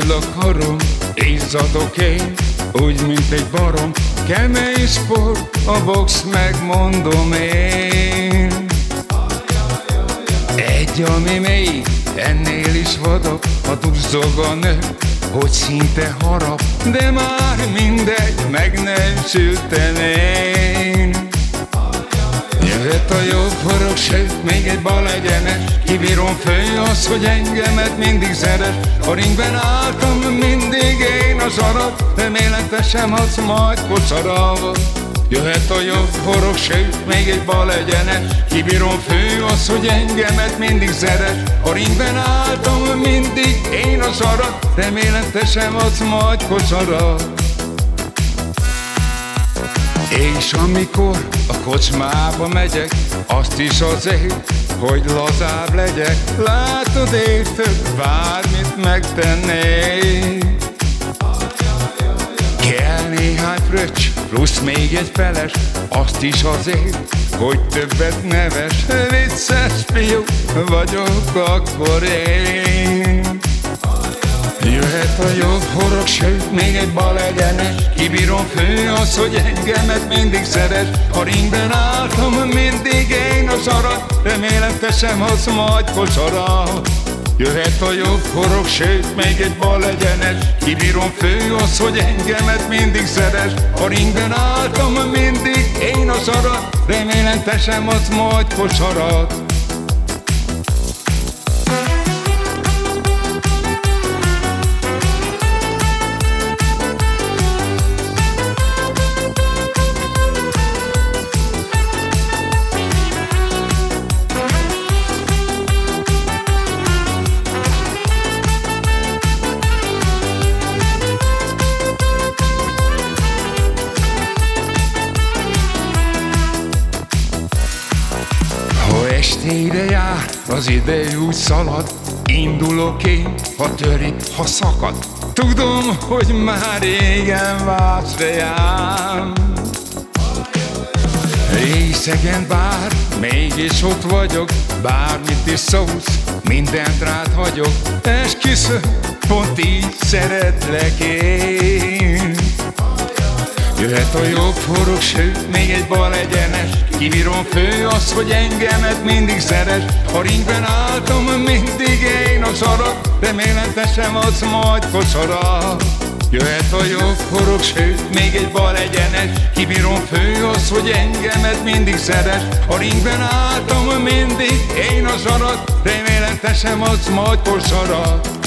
Föl a karom, izzadok én, úgy, mint egy barom, kemény sport, a box megmondom én. Egy, ami még ennél is vadok, a duzzog a nő, hogy szinte harap, de már mindegy, meg nem sülteném. A jobb horog, sőt, még egy bal egyenes. Kibírom föl az, hogy engemet mindig szeret A ringben álltam mindig én az arat Remélem te sem adsz majd kocsarával Jöhet a jobb horog, sőt, még egy bal egyenes. Kibírom fő az, hogy engemet mindig szeret A ringben álltam mindig én az arat Remélem te sem adsz majd kocsarat és amikor a kocsmába megyek, azt is azért, hogy lazább legyek. Látod, érted, bármit megtennék. Kell néhány fröccs, plusz még egy feles, azt is azért, hogy többet neves. Vicces fiú vagyok akkor én. Jöhet a jobb horog, sőt, még egy bal egyenes Kibírom fő az, hogy engemet mindig szeret A ringben álltam mindig én az arat Remélem te sem az majd kocsara Jöhet a jobb horog, sőt, még egy bal egyenes. Kibírom fő az, hogy engemet mindig szeres. A ringben álltam mindig én az arat Remélem te sem az majd kocsarat estére jár, az idő úgy szalad, indulok én, ha törik, ha szakad. Tudom, hogy már régen vársz rejám. Részegen bár, mégis ott vagyok, bármit is szólsz, mindent rád hagyok. Esküszöm, pont így szeretlek én. Jöhet a jobb horog, sőt, még egy bal egyenes Kibírom fő az, hogy engemet mindig szeres A ringben álltam mindig én a szarat Remélem te sem adsz majd kocsara Jöhet a jobb horog, sőt, még egy bal egyenes. Kibírom fő az, hogy engemet mindig szeres A ringben álltam mindig én a sarat Remélem te sem adsz majd kosarat